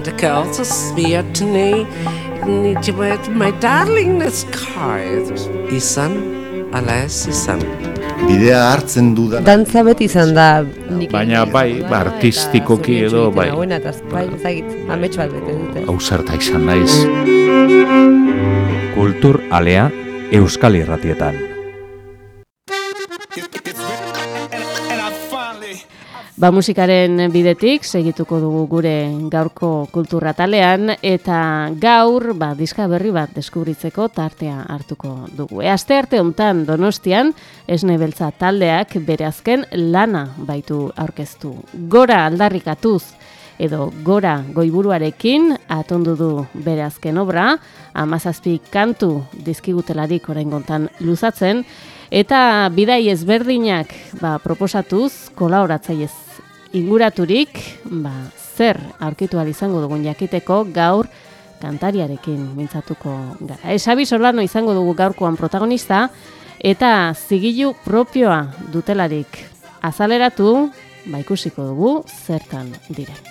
and the girls are smeared to me. Need you with my darlingness card. Izan, ala ez izan. Bidea hartzen dudan. Dantza beti izan da nik Baina bai, ba, artistikoki zuek edo, bai. hauena, eta bai, ezagit, amets bat bete dute. Hau zerta izan naiz. Kultur alea Euskal Irratietan. Ba musikaren bidetik segituko dugu gure gaurko kultura talean eta gaur ba, diska berri bat deskubritzeko tartea hartuko dugu. E, aste arte hontan Donostian esne beltza taldeak bere azken lana baitu aurkeztu. Gora aldarrikatuz edo gora goiburuarekin atondu du bere azken obra, amazazpi kantu dizkigutelarik orain gontan luzatzen, eta bidai ezberdinak ba, proposatuz kolaboratzaiez inguraturik, ba, zer aurkitu izango dugun jakiteko gaur kantariarekin mintzatuko gara. Esabi Solano izango dugu gaurkoan protagonista, eta zigilu propioa dutelarik azaleratu, ba ikusiko dugu zertan diren.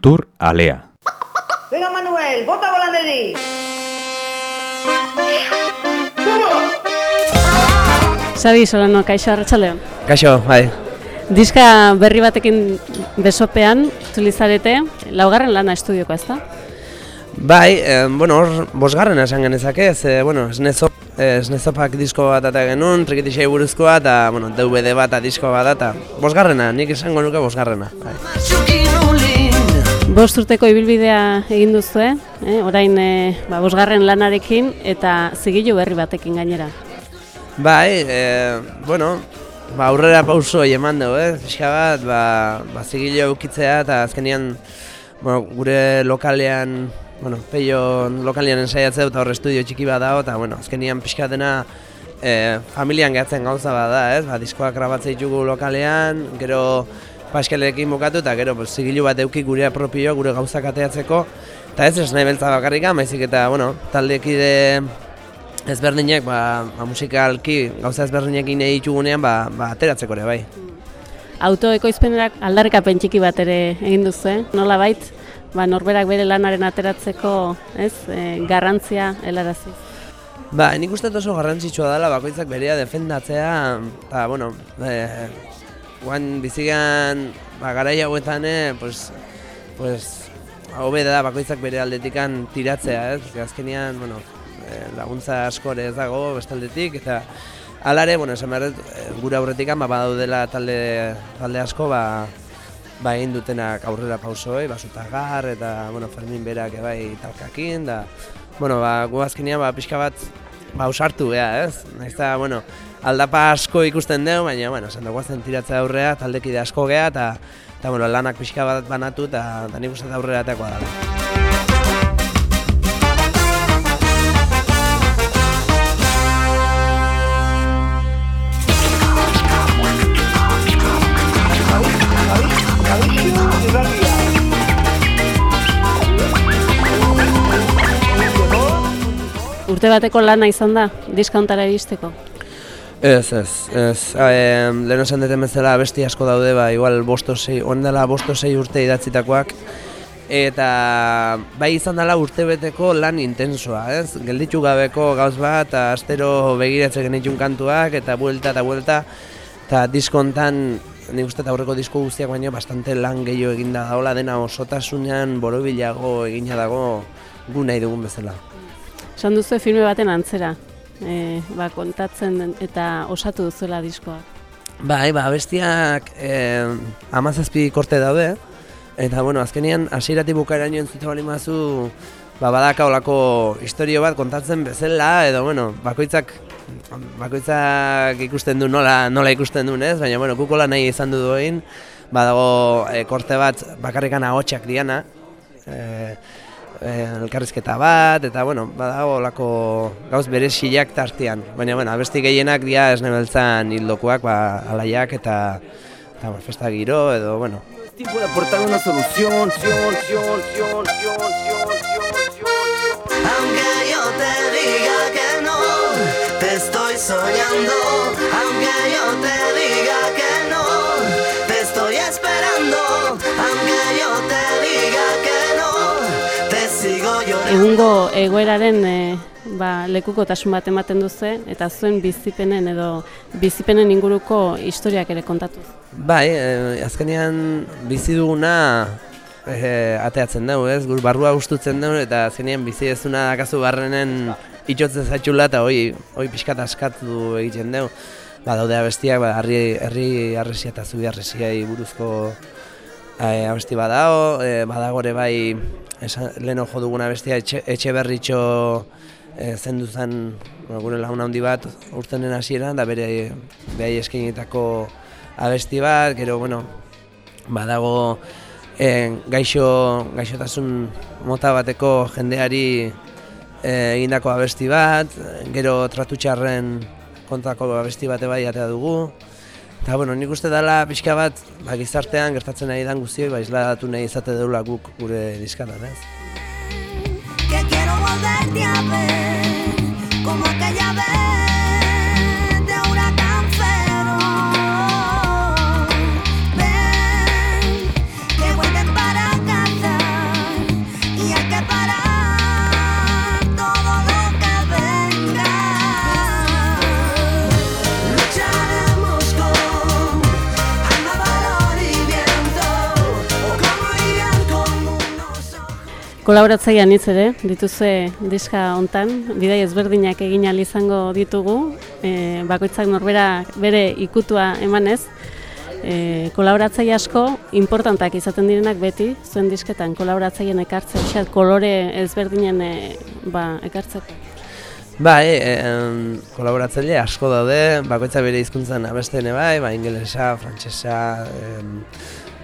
Kultur alea. Venga Manuel, bota volanderi. Sabi Solano, kaixo arratsaldeon. Kaixo, bai. Diska berri batekin besopean, tulizarete, laugarren lana estudioko ez da? Bai, eh, bueno, hor, bosgarrena esan genezake, ze, bueno, esnezop, eh, esnezopak disko bat eta genuen, trikitixei buruzkoa, eta, bueno, DVD bat eta disko bat eta, bosgarrena, nik esango nuke bosgarrena. Bai. Bost urteko ibilbidea egin duzu, eh? orain eh, ba, bosgarren lanarekin eta zigilu berri batekin gainera. Bai, e, bueno, ba, aurrera pauso eman dugu, eh? Pixka bat, ba, ba zigilo eukitzea eta azkenian bueno, gure lokalean, bueno, peio lokalean ensaiatzea eta horre estudio txiki bat dago, eta bueno, azkenian pixka dena e, familian gehatzen gauza bat da, ez? Ba, diskoak grabatzea ditugu lokalean, gero paskelekin bukatu eta gero pues, zigilu bat euki gure propio, gure gauzak ateatzeko, eta ez nahi beltza bakarrika, maizik eta, bueno, taldekide ezberdinek, ba, ba musikalki gauza ezberdinekin ditugunean, ba, ba ateratzeko ere bai. Autoekoizpenerak aldarrikapen txiki bat ere egin duzu, eh? nola bait, ba, norberak bere lanaren ateratzeko ez, e, garrantzia helarazi. Ba, nik uste oso garrantzitsua dela bakoitzak berea defendatzea, eta, bueno, e, guan bizigan, ba, garai hauetan, eh, pues, pues, hobe da bakoitzak bere aldetikan tiratzea, ez? Azkenean, bueno, e, laguntza askore ez dago bestaldetik, eta Alare, bueno, esan behar, eh, gure aurretik ba, badaudela talde, talde asko, ba, ba egin dutenak aurrera pausoi, basutagar, eta, bueno, Fermin berak bai talkakin, da, bueno, ba, gu azkenean, ba, pixka bat, ba, usartu geha, ez? Naiz bueno, aldapa asko ikusten dugu, baina, bueno, dugu tiratzea aurrea, taldekide asko geha, eta, eta, bueno, lanak pixka bat banatu, eta, eta nik uste aurrera atekoa dela. Urte bateko lana izan da, diskauntara iristeko. Ez, ez, ez. E, lehen esan deten bezala besti asko daude, ba, igual bosto sei, ondela bosto sei urte idatzitakoak. Eta bai izan dela urtebeteko lan intensoa, ez? Gelditu gabeko gauz bat, astero begiratzen genitxun kantuak, eta buelta eta buelta. Eta diskontan, nik uste eta aurreko disko guztiak baino, bastante lan gehiago eginda daola, dena osotasunean borobilago egina dago gu nahi dugun bezala. Esan duzu filme baten antzera, e, ba, kontatzen eta osatu duzuela diskoa. Bai, ba, bestiak eh, amazazpi korte daude, eta bueno, azkenian hasieratik bukaeraino entzute bali mazu, ba, badaka olako historio bat kontatzen bezala, edo bueno, bakoitzak bakoitzak ikusten du nola, nola ikusten duen ez, baina bueno, kukola nahi izan du duen, badago eh, korte bat bakarrikan ahotsak diana, eh, eh, elkarrizketa bat, eta bueno, badago olako gauz bereziak tartean. Baina, bueno, abesti gehienak dira esne beltzan hildokoak, ba, alaiak eta, eta bueno, festa giro, edo, bueno. Es tiempo de aportar una solución, sion, sion, sion, sion, sion, sion, sion. Aunque yo te diga que no, te estoy soñando. Aunque yo te diga Egungo egoeraren e, ba, lekukotasun bat ematen duze, eta zuen bizipenen edo bizipenen inguruko historiak ere kontatu. Bai, eh, azkenean bizi duguna eh, ateatzen dugu, ez? Gur barrua gustutzen dugu eta azkenean bizi ezuna dakazu barrenen itxotzen zaitxula eta hoi, hoi pixkat askatu egiten dugu. Ba, daude abestiak, ba, herri, herri arresia eta zubi arresiai buruzko eh, abesti badao, eh, badago ere bai esan, lehen jo duguna abestia etxe, etxe berritxo eh, zendu zen bueno, gure lagun handi bat urtenen hasieran da bere behai eskainetako abesti bat, gero, bueno, badago eh, gaixo, gaixotasun mota bateko jendeari eh, egindako abesti bat, gero tratu txarren kontako abesti bate bai atea dugu. Eta, bueno, nik uste dela pixka bat, ba, gizartean gertatzen nahi dan guztioi, ba, isladatu nahi izate deula guk gure diskatan, ez? que quiero volverte a ver como aquella vez Kolaboratzaia nitz ere, dituzue diska hontan, bidai ezberdinak egin ahal izango ditugu, e, bakoitzak norbera bere ikutua emanez, e, kolaboratzaile asko importantak izaten direnak beti, zuen disketan kolaboratzaileen ekartzen, pixkat kolore ezberdinen e, ba, ekartzeko. Bai, em, kolaboratzaile asko daude, bakoitza bere hizkuntzan abestene bai, ba, ingelesa, frantsesa,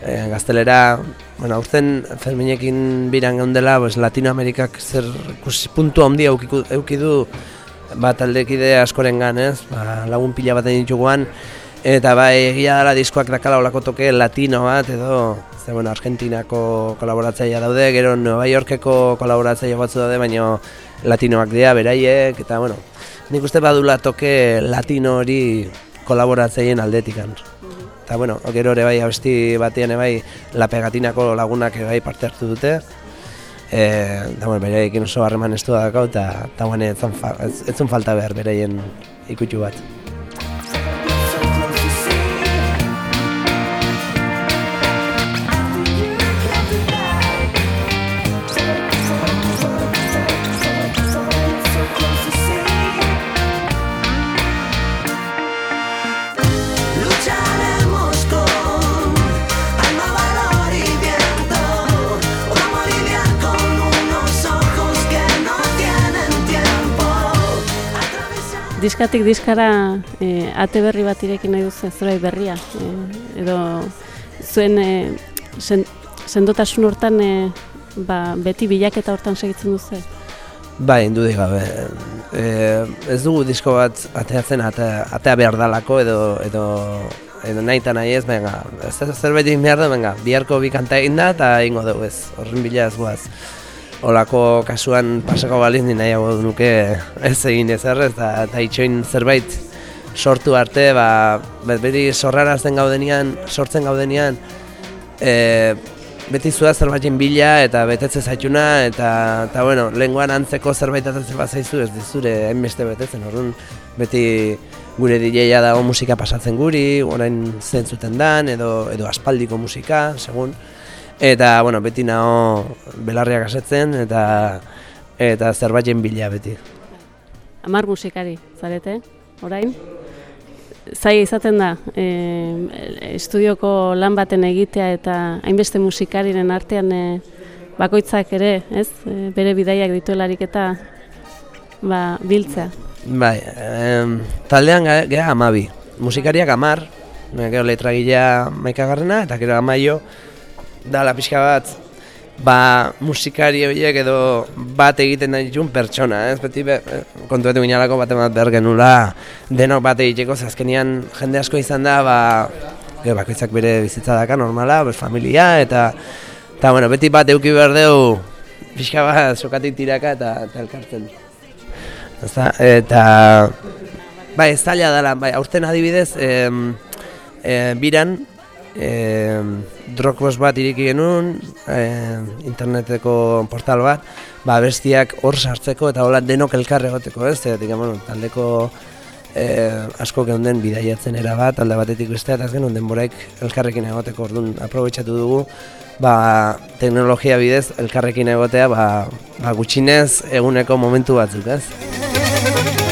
eh, gaztelera, bueno, aurten Ferminekin biran geundela, pues, Latinoamerikak zer ikusi puntu eukiku- euki du ba, taldekide askoren ez, ba, lagun pila baten dituguan, eta bai, egia dela diskoak dakala olako toke latino bat, edo, ze, bueno, Argentinako kolaboratzailea daude, gero Nueva Yorkeko kolaboratzaile batzu daude, baina latinoak dira, beraiek, eta, bueno, nik uste badula toke latino hori kolaboratzaileen aldetikan. Eta, bueno, gero ere bai abesti batean ere bai La Pegatinako lagunak ere bai parte hartu dute. E, da, bueno, beraiekin oso harreman estu dakau, eta, eta bueno, ez, falta behar beraien ikutxu bat. Diskatik diskara e, ate berri bat irekin nahi duzu zerbait berria e, edo zuen e, sen, sendotasun hortan e, ba, beti bilaketa hortan segitzen duzu. Bai, indudik gabe. E, ez dugu disko bat ateatzen atea, atea behar dalako edo, edo, edo nahi eta nahi ez, venga, ez zerbait egin behar da, venga, biharko bi kanta egin da eta egingo dugu ez, horren bila ez guaz. Olako kasuan pasako baliz ni nahiago nuke ez egin ez errez, eta, itxoin zerbait sortu arte, ba, bet- beti sorrarazten gaudenian, sortzen gaudenian, e, beti zua zerbaiten bila eta betetze zaituna eta, eta bueno, lenguan antzeko zerbait atatzen bat zaizu ez dizure hainbeste betetzen, orduan beti gure DJ-a dago musika pasatzen guri, orain zentzuten dan, edo, edo aspaldiko musika, segun. Eta, bueno, beti naho belarriak asetzen eta eta zerbaiten bila beti. Amar musikari, zarete, orain? Zai izaten da, e, estudioko lan baten egitea eta hainbeste musikariren artean e, bakoitzak ere, ez? E, bere bidaiak dituelarik eta ba, biltzea. Bai, em, taldean gea amabi. Musikariak amar, gero letragilea maikagarrena, eta gero amaio, dala pixka bat, ba, musikari horiek edo bat egiten nahi ditun pertsona, ez? Beti be, eh, kontuetu ginalako bat bat behar genula denok bat egiteko, ze azkenian jende asko izan da, ba, gero bakoitzak bere bizitza daka normala, bere familia, eta, eta bueno, beti bat euki behar dugu, pixka bat, sokatik tiraka eta, eta elkartzen. Ezta, eta bai, zaila dela, bai, aurten adibidez, em, e, biran, em, Dropbox bat iriki genuen, em, interneteko portal bat, ba, bestiak hor sartzeko eta hola denok elkar egoteko, ez? Zeratik, bueno, taldeko e, asko geunden bidaiatzen era bat, alde batetik bestea, eta genuen denboraik elkarrekin egoteko, orduan, aprobetxatu dugu, ba, teknologia bidez elkarrekin egotea, ba, ba, gutxinez eguneko momentu batzuk, ez?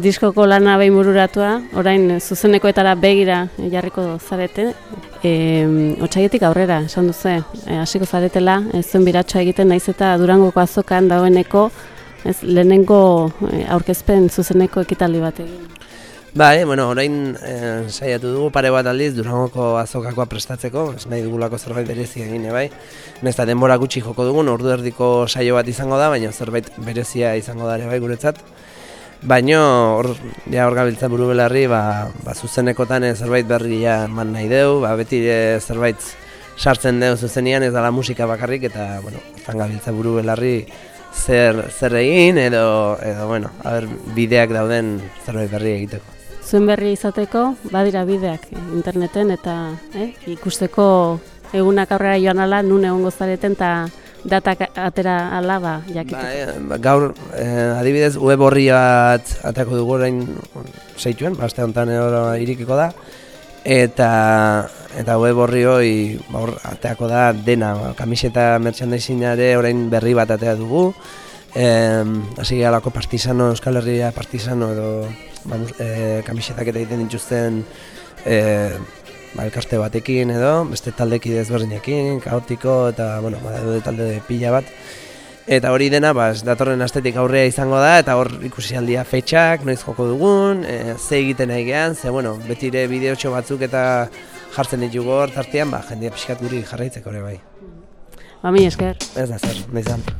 Diskoko lana behin bururatua, orain zuzenekoetara begira jarriko zarete, e, otxaietik aurrera, esan duzu, e, hasiko zaretela, zuen biratxoa egiten naiz eta Durangoko azokan dagoeneko, ez lehenengo e, aurkezpen zuzeneko ekitaldi bat egin. Bai, bueno, orain eh, saiatu dugu pare bat aldiz Durangoko azokakoa prestatzeko, ez nahi dugulako zerbait berezia egin, eh, bai. Nesta denbora gutxi joko dugun, ordu erdiko saio bat izango da, baina zerbait berezia izango da ere bai guretzat. Baino hor ja hor gabiltza buru belarri, ba, ba zuzenekotan eh, zerbait berria eman nahi deu, ba beti ere zerbait sartzen deu zuzenean ez dala musika bakarrik eta bueno, zan gabiltza buru belarri zer zer egin edo edo bueno, a ber, bideak dauden zerbait berri egiteko. Zuen berri izateko, badira bideak interneten eta eh, ikusteko egunak aurrera joan ala, nun egongo zareten eta datak atera ala ba, jakiteko. Ba, eh, ba, gaur eh, adibidez web horri bat atako dugu orain seituen, ba, aste honetan irikiko da eta eta web horri hoi ba, hor ateako da dena, ba, kamiseta merchandisingare orain berri bat atea dugu. Eh, hasi gehalako partisano, Euskal Herria partisano edo ba, mus- eh, kamisetak eta egiten dituzten eh, ba, elkarte batekin edo, beste taldeki desberdinekin, kaotiko eta, bueno, badaude talde pila bat. Eta hori dena, ba, datorren astetik aurrea izango da, eta hor ikusi aldia fetxak, noiz joko dugun, e, ze egiten nahi gehan, ze, bueno, betire bideotxo batzuk eta jartzen ditugu hor tartean, ba, jendea pixkat guri jarraitzeko ere bai. Ba, mi esker. Ez da zer, nahi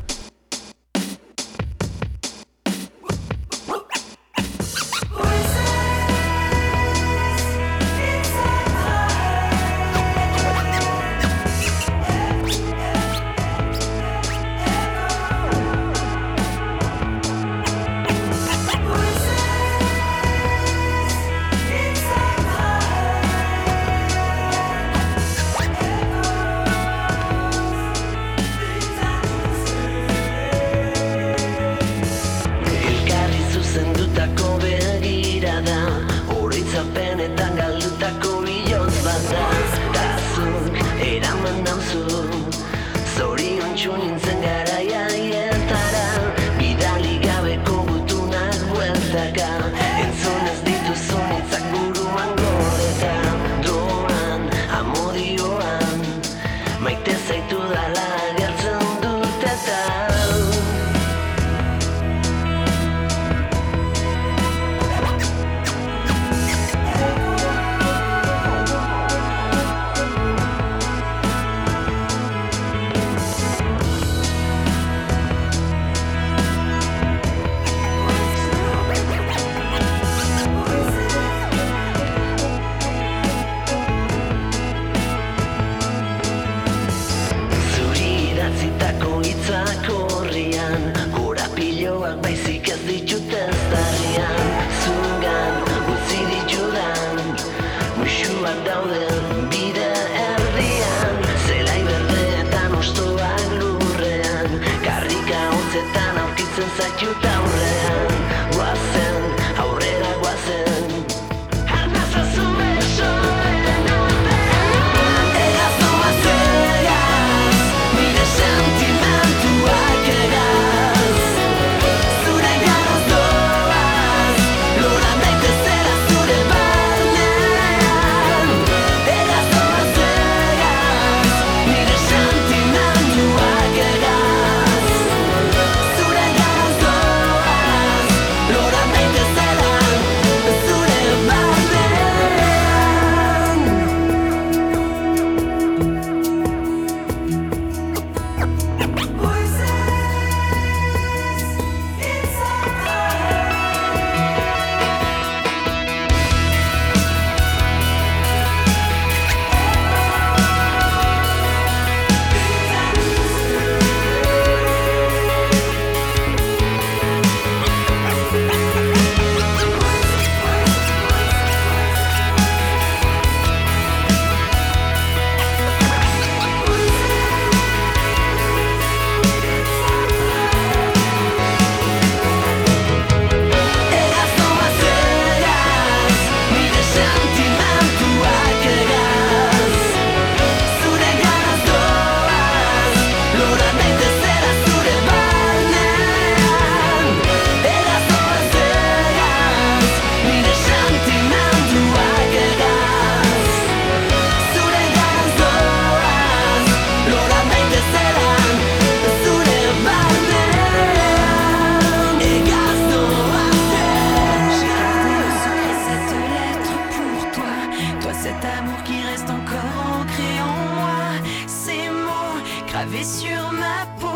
sur ma peau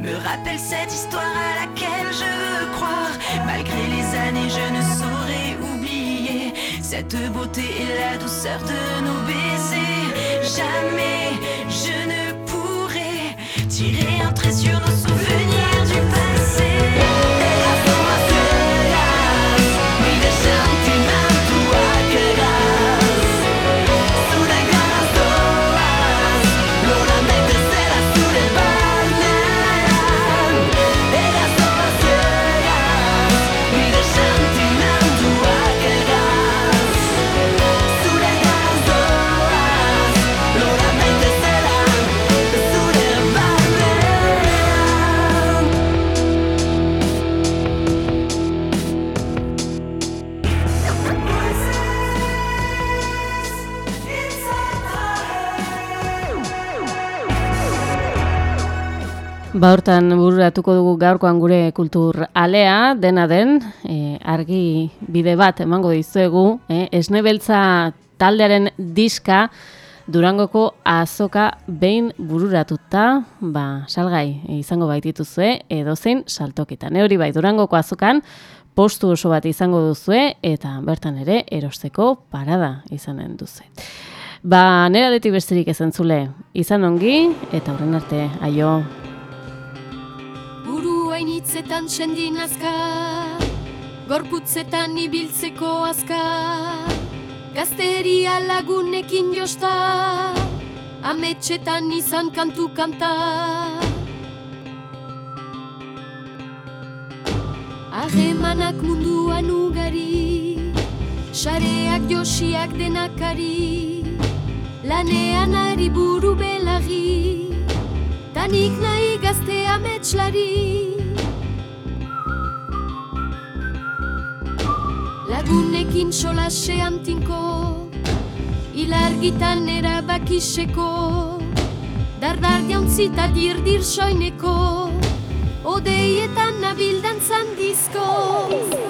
me rappelle cette histoire à laquelle je veux croire. Malgré les années, je ne saurais oublier cette beauté et la douceur de nos baisers. Jamais je ne pourrai tirer un trait sur nos souvenirs Ba hortan bururatuko dugu gaurkoan gure kultur alea, dena den, e, argi bide bat emango dizuegu, e, esnebeltza taldearen diska Durangoko azoka behin bururatuta, ba, salgai izango baitituzue, edozein saltokitan. E hori bai, Durangoko azokan postu oso bat izango duzue, eta bertan ere erosteko parada izanen duze. Ba, nera detik besterik ezen zule, izan ongi, eta horren arte, aio. Hitzetan sendin azka, gorputzetan ibiltzeko azka, gazteria lagunekin josta, ametxetan izan kantu kanta. Ahemanak munduan ugari, sareak josiak denakari, lanean ari buru belagi, tanik nahi gazte ametslari. Lagunekin solasean tinko, ilargitan erabakiseko, dardar jauntzita dirdir soineko, odeietan nabildan zandizko.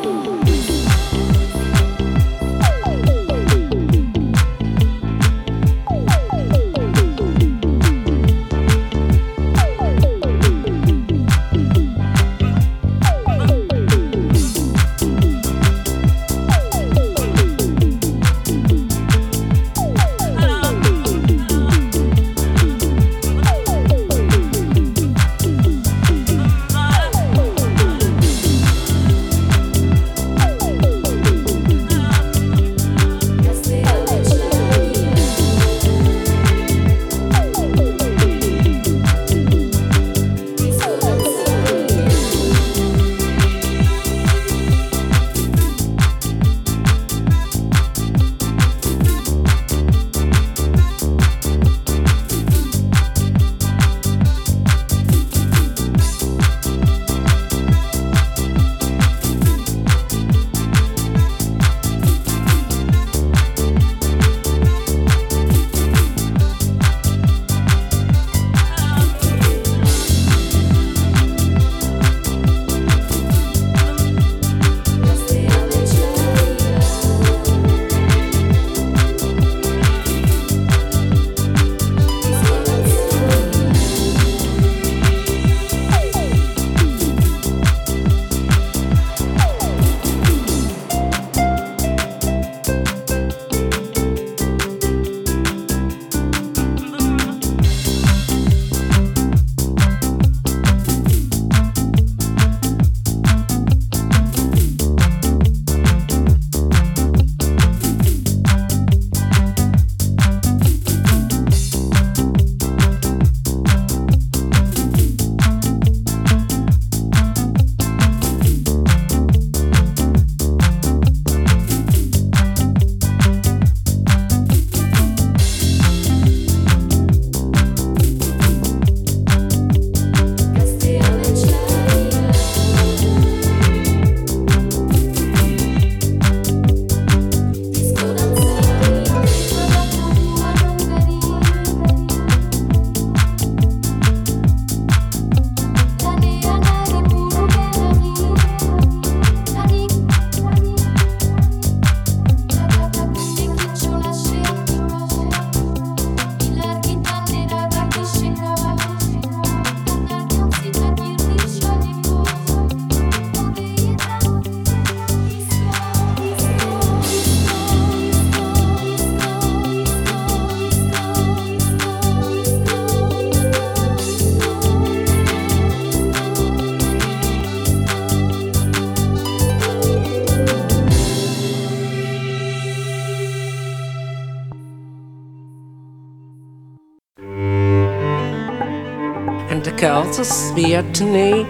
Are sweet to me.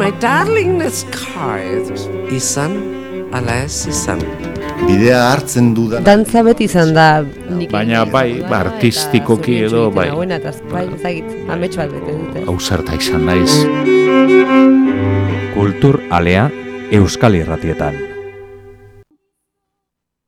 My darlingness card. Izan, ala ez izan. Bidea hartzen dudan Dantza beti izan da nik Baina bai, ba, artistikoki edo bai. Hauena, eta bai, ezagit, amets bat bete dute. Hau zerta izan naiz. Kultur alea Euskal Irratietan.